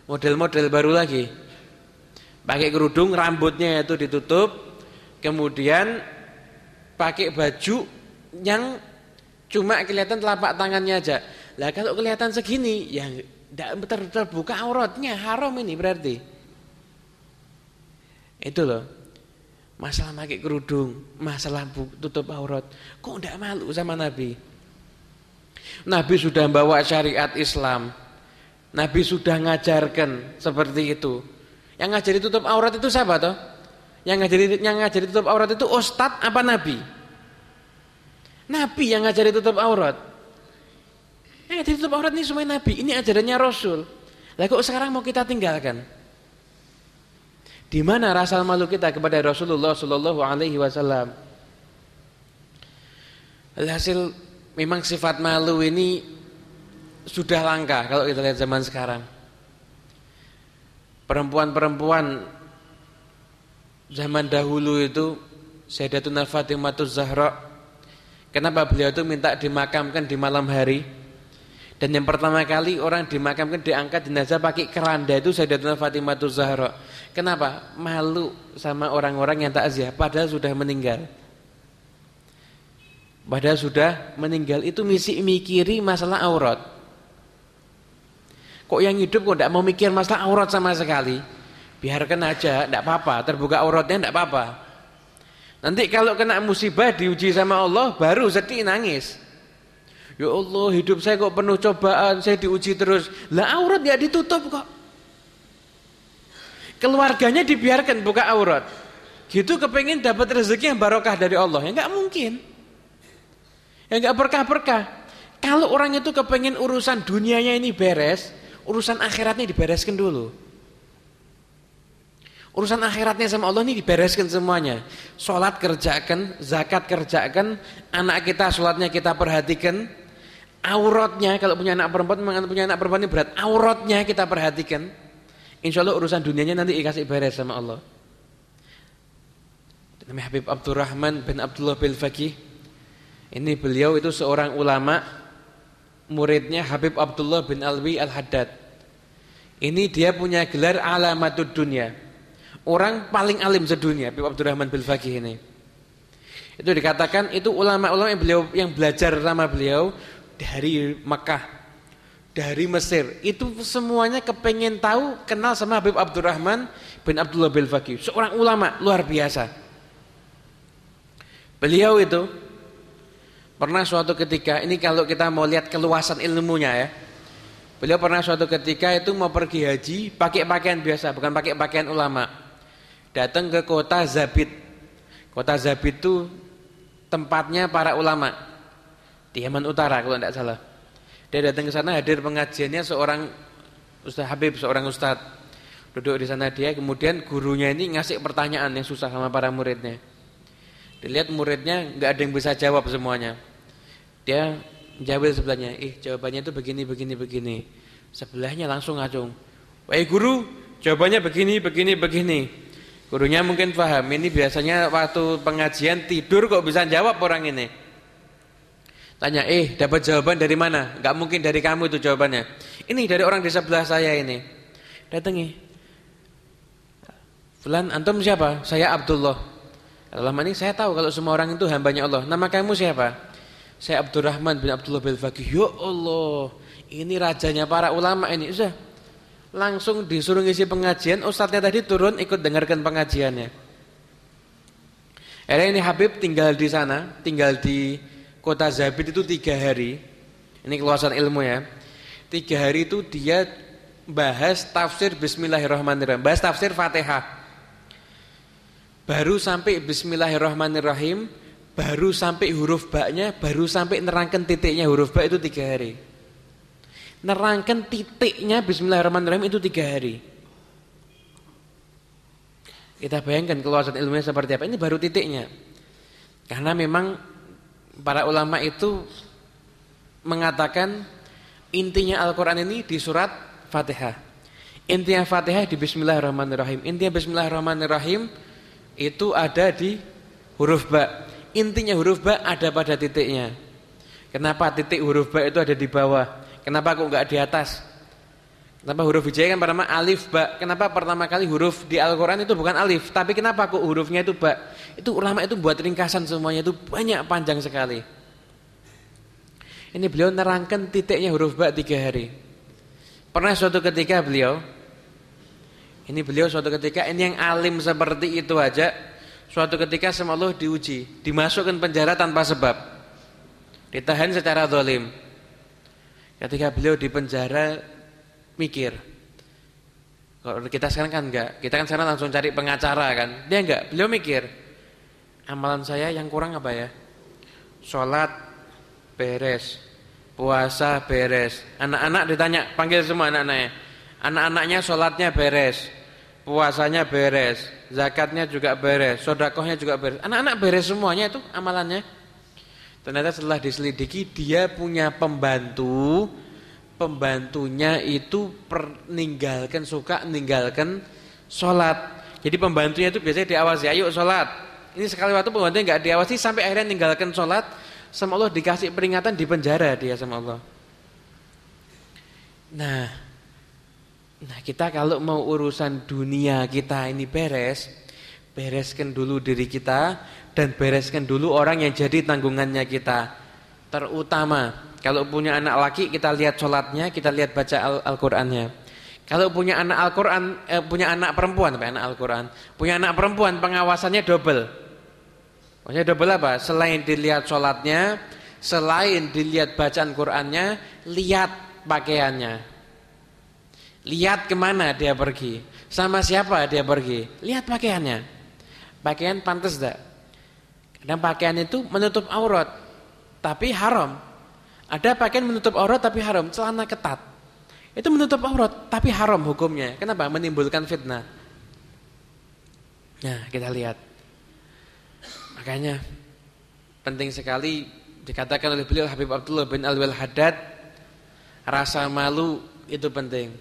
Model-model baru lagi. Pakai kerudung rambutnya itu ditutup, kemudian pakai baju yang cuma kelihatan telapak tangannya aja. Lah kalau kelihatan segini ya tidak ter terbuka auratnya haram ini berarti. Itu loh. Masalah pakai kerudung, masalah tutup aurat. Kok tidak malu sama Nabi? Nabi sudah bawa syariat Islam. Nabi sudah ngajarkan seperti itu. Yang ngajari tutup aurat itu siapa toh? Yang ngajari yang ngajari tutup aurat itu ustadz apa nabi? Nabi yang ngajari tutup aurat. Yang ngajari tutup aurat ini semua nabi. Ini ajarannya Rasul. Lah sekarang mau kita tinggalkan? Di mana rasa malu kita kepada Rasulullah Shallallahu Alaihi Wasallam? Hasil memang sifat malu ini sudah langka kalau kita lihat zaman sekarang. Perempuan-perempuan zaman dahulu itu Sayyidatuna Fatimatus Zahra Kenapa beliau itu minta dimakamkan di malam hari? Dan yang pertama kali orang dimakamkan diangkat jenazah pakai keranda itu Sayyidatuna Fatimatus Zahra. Kenapa? Malu sama orang-orang yang takziah padahal sudah meninggal. Padahal sudah meninggal itu misi mikiri masalah aurat. Kok yang hidup kok tidak mau mikir masalah aurat sama sekali? Biarkan aja, tidak apa-apa, terbuka auratnya tidak apa-apa. Nanti kalau kena musibah diuji sama Allah baru sedih nangis. Ya Allah, hidup saya kok penuh cobaan, saya diuji terus. Lah aurat ya ditutup kok. Keluarganya dibiarkan buka aurat. Gitu kepengen dapat rezeki yang barokah dari Allah. Ya enggak mungkin. Ya enggak berkah-berkah. Kalau orang itu kepengen urusan dunianya ini beres, urusan akhiratnya dibereskan dulu. Urusan akhiratnya sama Allah ini dibereskan semuanya. Sholat kerjakan, zakat kerjakan, anak kita sholatnya kita perhatikan, auratnya kalau punya anak perempuan, punya anak perempuan ini berat, auratnya kita perhatikan. Insya Allah urusan dunianya nanti dikasih beres sama Allah. Namanya Habib Abdurrahman bin Abdullah bin Faqih. Ini beliau itu seorang ulama muridnya Habib Abdullah bin Alwi Al-Haddad. Ini dia punya gelar alamatud dunia. Orang paling alim sedunia Habib Abdurrahman bin Faqih ini. Itu dikatakan itu ulama-ulama yang beliau yang belajar sama beliau dari Makkah dari Mesir. Itu semuanya kepengen tahu kenal sama Habib Abdurrahman bin Abdullah bin Faqih. Seorang ulama luar biasa. Beliau itu pernah suatu ketika ini kalau kita mau lihat keluasan ilmunya ya. Beliau pernah suatu ketika itu mau pergi haji pakai pakaian biasa bukan pakai pakaian ulama. Datang ke kota Zabit. Kota Zabit itu tempatnya para ulama. Di Yaman Utara kalau tidak salah dia datang ke sana hadir pengajiannya seorang Ustaz Habib, seorang ustaz. Duduk di sana dia, kemudian gurunya ini ngasih pertanyaan yang susah sama para muridnya. Dilihat muridnya nggak ada yang bisa jawab semuanya. Dia Jawil sebelahnya, "Eh, jawabannya itu begini begini begini." Sebelahnya langsung ngacung. "Wahai guru, jawabannya begini begini begini." Gurunya mungkin paham, ini biasanya waktu pengajian tidur kok bisa jawab orang ini. Tanya, "Eh, dapat jawaban dari mana?" Gak mungkin dari kamu itu jawabannya. Ini dari orang di sebelah saya ini. Datangi. Fulan, antum siapa? Saya Abdullah. Dalam ini saya tahu kalau semua orang itu hambanya Allah. Nama kamu siapa? Saya Abdurrahman bin Abdullah bin Fakih. Ya Allah, ini rajanya para ulama ini. Sudah, langsung disuruh ngisi pengajian. Ustadznya tadi turun ikut dengarkan pengajiannya. Akhirnya ini Habib tinggal di sana, tinggal di kota Zabid itu tiga hari. Ini keluasan ilmu ya. Tiga hari itu dia bahas tafsir Bismillahirrahmanirrahim. Bahas tafsir Fatihah. Baru sampai Bismillahirrahmanirrahim baru sampai huruf baknya, baru sampai nerangkan titiknya huruf bak itu tiga hari. Nerangkan titiknya Bismillahirrahmanirrahim itu tiga hari. Kita bayangkan keluasan ilmunya seperti apa. Ini baru titiknya. Karena memang para ulama itu mengatakan intinya Al-Quran ini di surat Fatihah. Intinya Fatihah di Bismillahirrahmanirrahim. Intinya Bismillahirrahmanirrahim itu ada di huruf ba. Intinya huruf ba ada pada titiknya. Kenapa titik huruf ba itu ada di bawah? Kenapa kok enggak di atas? Kenapa huruf hijaya kan pertama alif ba? Kenapa pertama kali huruf di Al-Qur'an itu bukan alif, tapi kenapa kok hurufnya itu ba? Itu ulama itu buat ringkasan semuanya itu banyak panjang sekali. Ini beliau nerangkan titiknya huruf ba tiga hari. Pernah suatu ketika beliau ini beliau suatu ketika ini yang alim seperti itu aja Suatu ketika sama Allah diuji, dimasukkan penjara tanpa sebab. Ditahan secara zalim. Ketika beliau di penjara mikir. Kalau kita sekarang kan enggak, kita kan sekarang langsung cari pengacara kan. Dia enggak, beliau mikir. Amalan saya yang kurang apa ya? Sholat beres, puasa beres. Anak-anak ditanya, panggil semua anak-anaknya. Anak-anaknya sholatnya beres, puasanya beres, zakatnya juga beres, sodakohnya juga beres. Anak-anak beres semuanya itu amalannya. Ternyata setelah diselidiki dia punya pembantu, pembantunya itu meninggalkan suka meninggalkan sholat. Jadi pembantunya itu biasanya diawasi, ayo sholat. Ini sekali waktu pembantunya nggak diawasi sampai akhirnya meninggalkan sholat, sama Allah dikasih peringatan di penjara dia sama Allah. Nah, Nah kita kalau mau urusan dunia kita ini beres Bereskan dulu diri kita Dan bereskan dulu orang yang jadi tanggungannya kita Terutama Kalau punya anak laki kita lihat sholatnya Kita lihat baca Al-Qurannya Al kalau punya anak Al-Quran eh, Punya anak perempuan anak Al-Quran Punya anak perempuan pengawasannya double Maksudnya double apa? Selain dilihat sholatnya Selain dilihat bacaan Qurannya Lihat pakaiannya Lihat ke mana dia pergi. Sama siapa dia pergi. Lihat pakaiannya. Pakaian pantas tak? Kadang pakaian itu menutup aurat. Tapi haram. Ada pakaian menutup aurat tapi haram. Celana ketat. Itu menutup aurat tapi haram hukumnya. Kenapa? Menimbulkan fitnah. Nah kita lihat. Makanya penting sekali dikatakan oleh beliau Habib Abdullah bin Alwil Haddad. Rasa malu itu penting.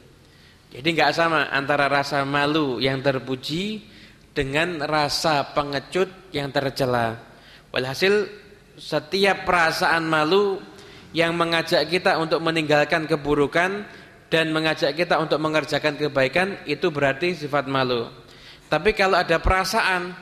Jadi nggak sama antara rasa malu yang terpuji dengan rasa pengecut yang tercela. Walhasil setiap perasaan malu yang mengajak kita untuk meninggalkan keburukan dan mengajak kita untuk mengerjakan kebaikan itu berarti sifat malu. Tapi kalau ada perasaan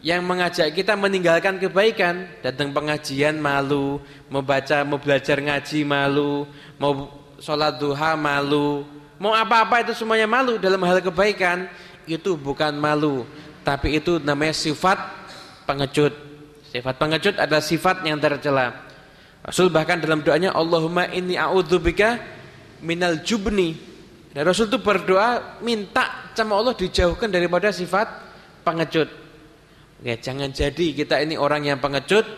yang mengajak kita meninggalkan kebaikan, datang pengajian malu, mau baca, mau belajar ngaji malu, mau sholat duha malu, Mau apa-apa itu semuanya malu dalam hal kebaikan itu bukan malu, tapi itu namanya sifat pengecut. Sifat pengecut adalah sifat yang tercela. Rasul bahkan dalam doanya Allahumma inni a'udzubika minal jubni. Dan Rasul itu berdoa minta sama Allah dijauhkan daripada sifat pengecut. Ya, jangan jadi kita ini orang yang pengecut,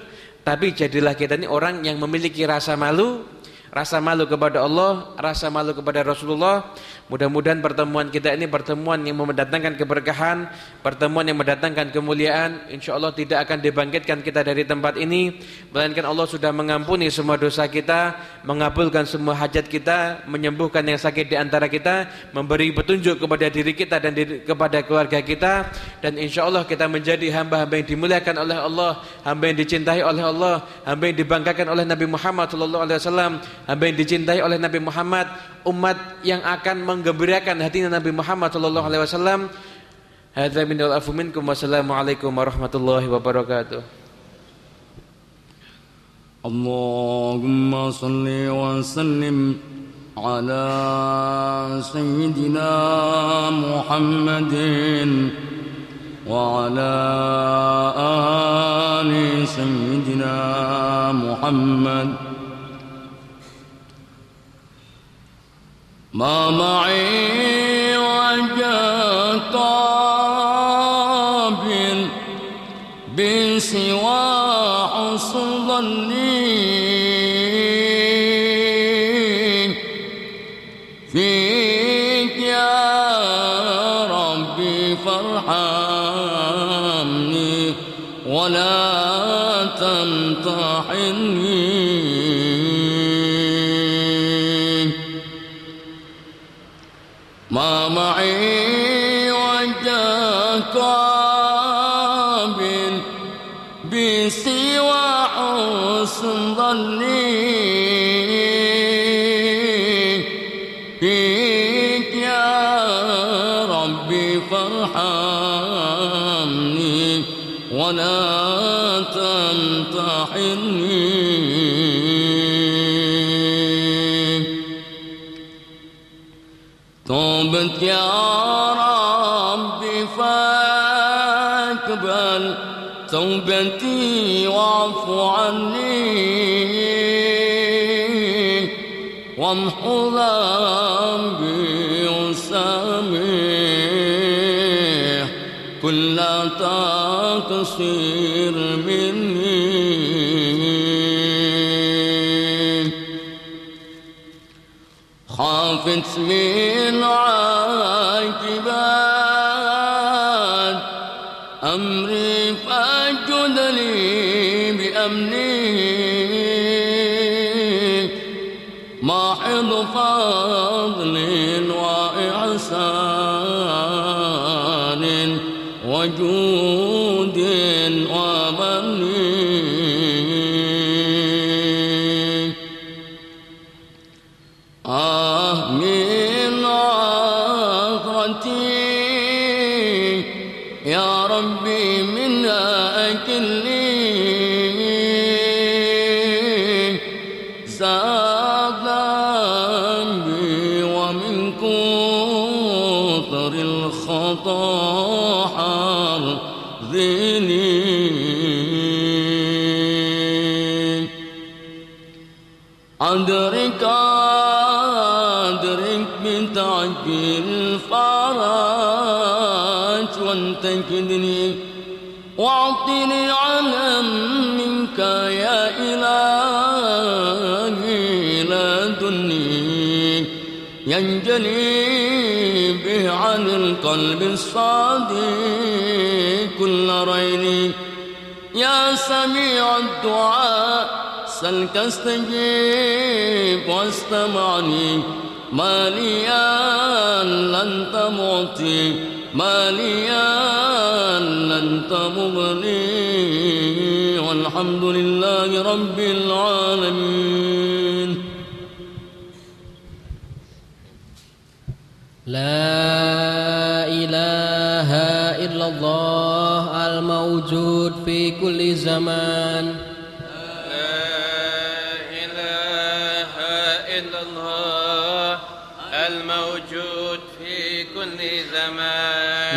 tapi jadilah kita ini orang yang memiliki rasa malu, rasa malu kepada Allah, rasa malu kepada Rasulullah. Mudah-mudahan pertemuan kita ini pertemuan yang mendatangkan keberkahan, pertemuan yang mendatangkan kemuliaan. Insya Allah tidak akan dibangkitkan kita dari tempat ini, melainkan Allah sudah mengampuni semua dosa kita, mengabulkan semua hajat kita, menyembuhkan yang sakit di antara kita, memberi petunjuk kepada diri kita dan diri, kepada keluarga kita, dan insya Allah kita menjadi hamba-hamba yang dimuliakan oleh Allah, hamba yang dicintai oleh Allah, hamba yang dibanggakan oleh Nabi Muhammad SAW, hamba yang dicintai oleh Nabi Muhammad, umat yang akan menggembirakan hatinya Nabi Muhammad sallallahu alaihi wasallam. Hadza min al-afu minkum wassalamualaikum warahmatullahi wabarakatuh. Salli wa sallim ala sayyidina Muhammadin wa ala ali ما معي وجه فاقبل توبتي واعف عني. وامحو ذنبي وسامح كل تقصير مني. خافت من ماحض وانتكدني واعطني علم منك يا إلهي لدني ينجلي به عن القلب الصادق كل رين يا سميع الدعاء سلك استجيب واستمعني. ما لي لن تموتي. ما لي لن تمغني والحمد لله رب العالمين. لا إله إلا الله الموجود في كل زمان. لا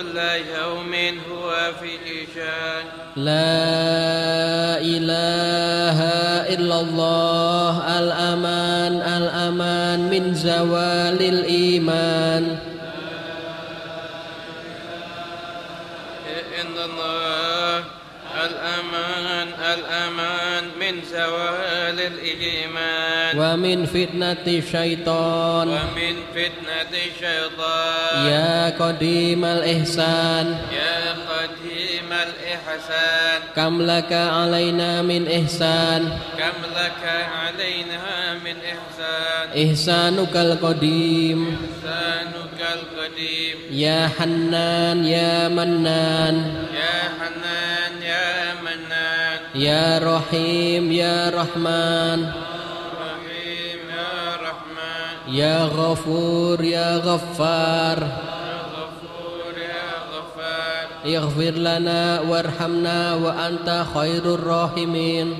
كل يوم هو في شان. لا إله إلا الله الأمان الأمان من زوال الإيمان. إن الله الأمان الأمان من زوال الإيمان. ومن فتنة الشيطان. ومن فتنة الشيطان. يا قديم الإحسان يا قديم الإحسان كم لك علينا من إحسان كم لك علينا من إحسان إحسانك القديم إحسانك القديم يا حنان يا منان يا حنان يا منان يا رحيم يا رحمن رحيم يا رحمن يا غفور يا غفار. اغفر لنا وارحمنا وأنت خير الراحمين.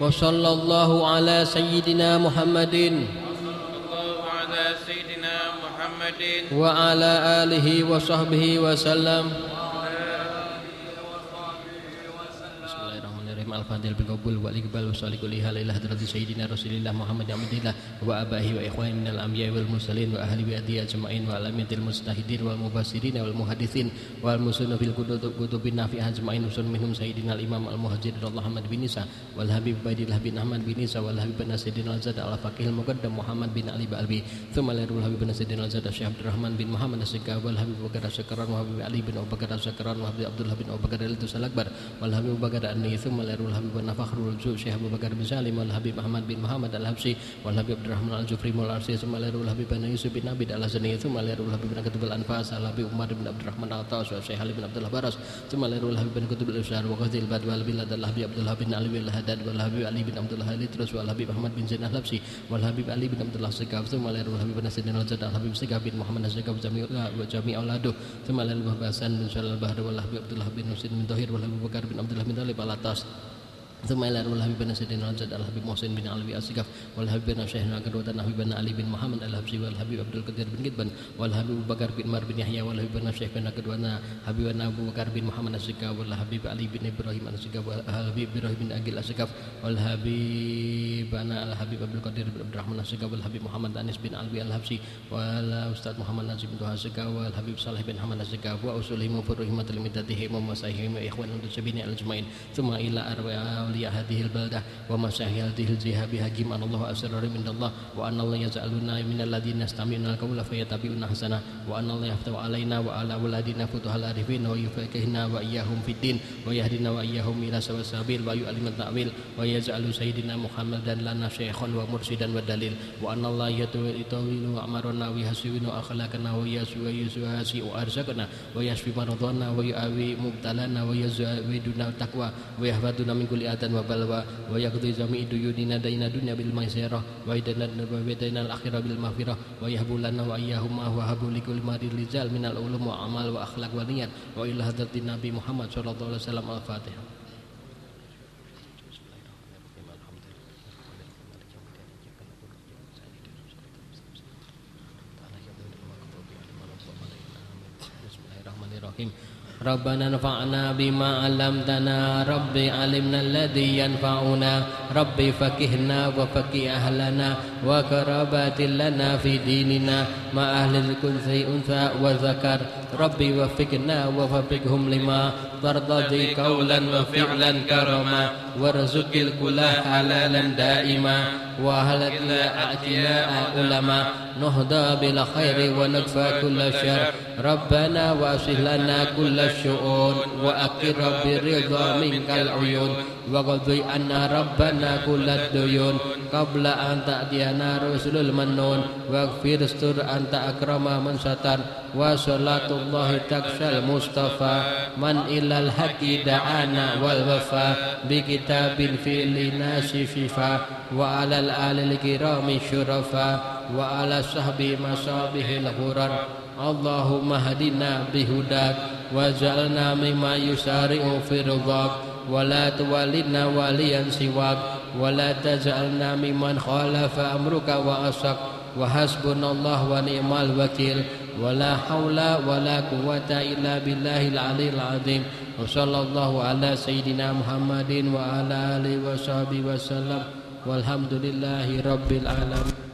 وصلى الله على سيدنا محمد وعلى آله وصحبه وسلم. Al-Fadil bil qabul wal iqbal wa salih kulli hal ila hadrati sayyidina Rasulillah Muhammad Abdillah wa abahi wa ikhwani minal anbiya wal mursalin wa ahli adiyah ajma'in wa alamiyatil mustahidin wal mufassirin wal muhadithin wal musunna fil kutub kutubin nafi'ah ajma'in usul minhum sayyidina al-imam al-muhajir Muhammad bin Isa wal habib Badillah bin Ahmad bin Isa wal habib bin Sayyidina al-Zad al-Faqih al-Muqaddam Muhammad bin Ali Ba'albi thumma larul habib bin Sayyidina al-Zad Syekh Abdurrahman bin Muhammad as-Sikab wal habib Bakar as-Sakran wa habib Ali bin Abu Bakar as-Sakran wa habib Abdullah bin Abu Bakar al-Tusal Akbar wal habib Bakar an thumma larul habib bin Fakhrul Zu Syekh Abu Bakar bin Salim wal habib Ahmad bin Muhammad al-Habsyi wal habib Abdurrahman al-Jufri wal Arsi thumma larul habib bin Yusuf bin Abid al-Hazani thumma larul habib bin Katib al-Anfas al habib Umar bin Abdurrahman al-Tawas wa Syekh Ali bin Abdullah Baras thumma larul habib bin Kutub al-Ifsar wa Qadil Bad wal Bilad al-Habib Abdullah bin Ali bin Hadad wal habib Ali bin Abdullah Halidrus wal habib Ahmad bin Zain al-Habsyi wal habib Ali bin Abdullah Sekaf thumma larul habib bin Sayyidina al-Zad al-Habib Sekaf bin Muhammad Sekaf jami' wa jami' auladuh thumma larul Hasan bin Shalal Bahar wal habib Abdullah bin Husain bin Tahir wal habib Bakar bin Abdullah bin Talib al-Atas ثم إلى روح الحبيب بن سيدنا الجد الحبيب محسن بن علوي السقف والحبيب بن شيخنا كدوة الحبيب بن علي بن محمد الحبسي والحبيب عبد القدير بن كتبان والحبيب أبو بكر بن مار بن يحيى والحبيب بن شيخ بن كدوة حبيب بن أبو بكر بن محمد السقف والحبيب علي بن إبراهيم السقف والحبيب إبراهيم بن أجل السقف والحبيب بن الحبيب عبد القدير بن عبد الرحمن السقف والحبيب محمد أنس بن علوي الحبسي والأستاذ محمد نجيب بن السقف والحبيب صالح بن محمد السقف وأصولهم وفروهم لمدتهم ومساههم وإخوان المتسبين الأجمعين ثم إلى أرواح أولياء هذه البلدة ومشاهد هذه الجهة بهجم أن الله أسرار من الله وأن الله يجعلنا من الذين يستمعون القول فيتبعون حسنه وأن الله يفتح علينا وعلى أولادنا فتوح العارفين ويفقهنا وإياهم في الدين ويهدنا وإياهم إلى سواء السبيل ويعلم التأويل ويجعل سيدنا محمدا لنا شيخا ومرشدا ودليل وأن الله يطول أعمارنا ويحسن أخلاقنا ويسوي أرزقنا ويشفي مرضانا ويؤوي مبتلانا ويزودنا التقوى ويحفظنا من كل rahmatan wa balwa wa yaqdi jami'i duyunina daina dunya bil maizera wa idana wa al akhirah bil maghfirah wa yahbulana wa iyyahum wa habu likul madil rijal minal ulum wa amal wa akhlaq wa niyat wa ila hadratin nabi Muhammad sallallahu alaihi wasallam al-Fatihah. ربنا انفعنا بما علمتنا. ربي علمنا الذي ينفعنا. ربي فكهنا وفكي أهلنا. وكرابات لنا في ديننا. مع أهل الكنثى أنثى وذكر. ربي وفقنا وفقهم لما ترتضي قولا وفعلا كرما. وارزق الكل حلالا دائما. وهلك أعتناء علما نهدى بالخير ونكفى كل شر. ربنا وأصلح لنا كل الشؤون وأقر بالرضا منك العيون. wa qadhi anna rabbana kullad duyun. Qabla an ta'tiyana rusulul mannun. Wa stur anta akrama man satar wa salatullahi takshal mustafa. Man ilal haqi da'ana wal wafa. Bi kitabin fi linasi wa alal alil kirami syurafa. Wa ala sahbi masabihil hurar. Allahumma hadina bihudak. Waj'alna mimma yusari'u fi ولا تولنا وليا سواك ولا تجعلنا ممن خالف أمرك وأصك وحسبنا الله ونعم الوكيل. ولا حول ولا قوة إلا بالله العلي العظيم. وصلى الله على سيدنا محمد وعلى آله وصحبه وسلم. والحمد لله رب العالمين.